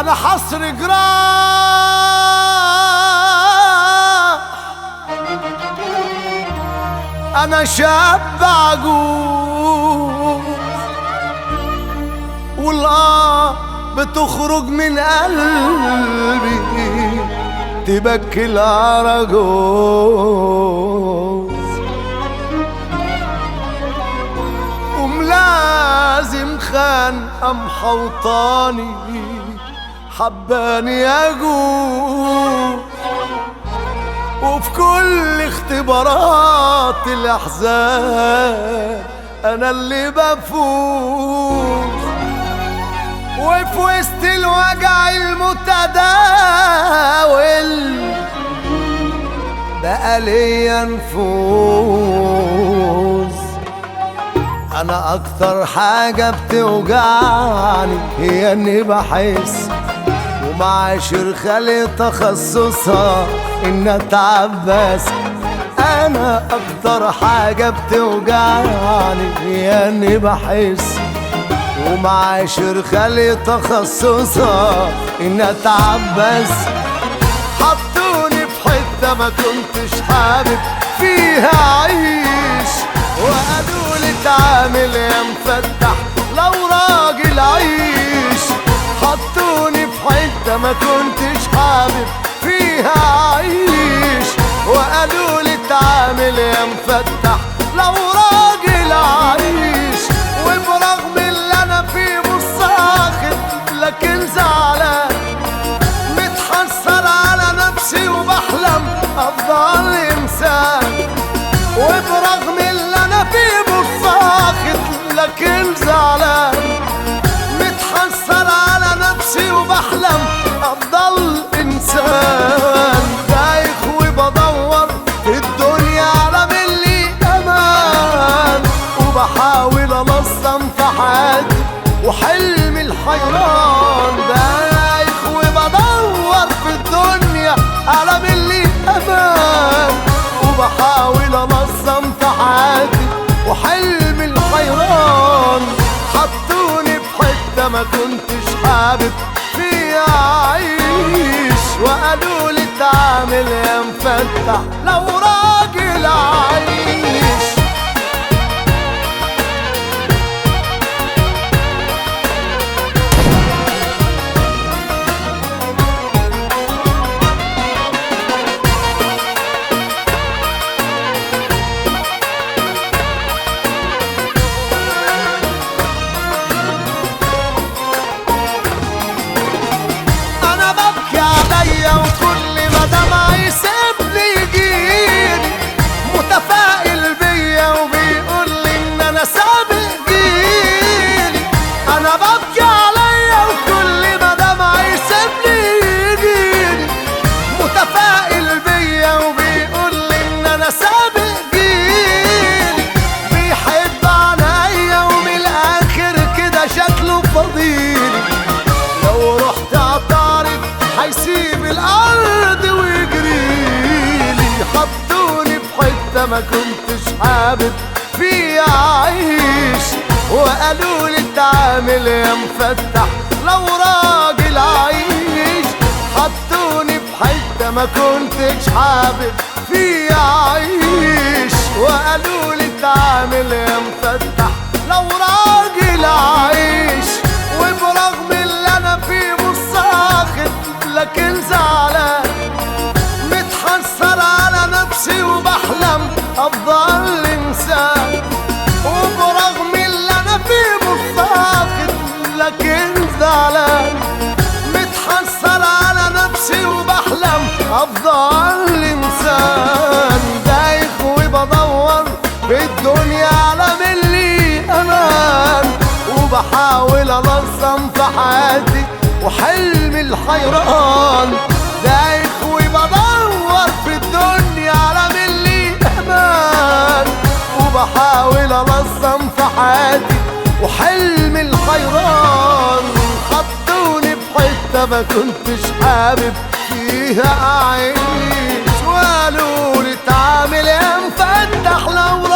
أنا حصر جراح أنا شاب عجوز والله بتخرج من قلبي تبكي العرجوز وملازم خان أم حوطاني. حباني اجوز وفي كل اختبارات الأحزان أنا اللي بفوز. وفي وسط الوجع المتداول بقى ليا نفوذ أنا أكتر حاجة بتوجعني هي إني بحس ومعاشر خالي تخصصها إن اتعب بس أنا أكتر حاجة بتوجعني هي إني بحس. ومعاشر خالي تخصصها إن اتعب بس حطوني في حتة ما كنتش حابب فيها عيش وقالوا لي تعامل يا مفتح ما كنتش حابب فيها عيش وقالوا لي تعامل يا مفتح لو راجل عيش وبرغم اللي أنا فيه مش لكن زعلان. متحسر على نفسي وبحلم أفضل إنسان. وبرغم اللي أنا فيه مش لكن زعلان. ما كنتش حابب فيها أعيش. وقالوا لي تعامل يا مفتح لو راجل عايش. ما كنتش حابب فيها اعيش وقالوا لي تعامل يا مفتح لو راجل عايش. حطوني في حتة ما كنتش حابب فيها اعيش وقالوا لي تعامل يا مفتح لو راجل عايش. افضل انسان دايخ وبدور في الدنيا على ملي أمان. وبحاول أنظم في حياتي وحلم الحيران. دايخ وبدور في الدنيا على ملي أمان. وبحاول أنظم في حياتي وحلم الحيران. حطوني في حتة ما كنتش حابب. فيها اعيش وقالوا لي تعامل يا مفتح لو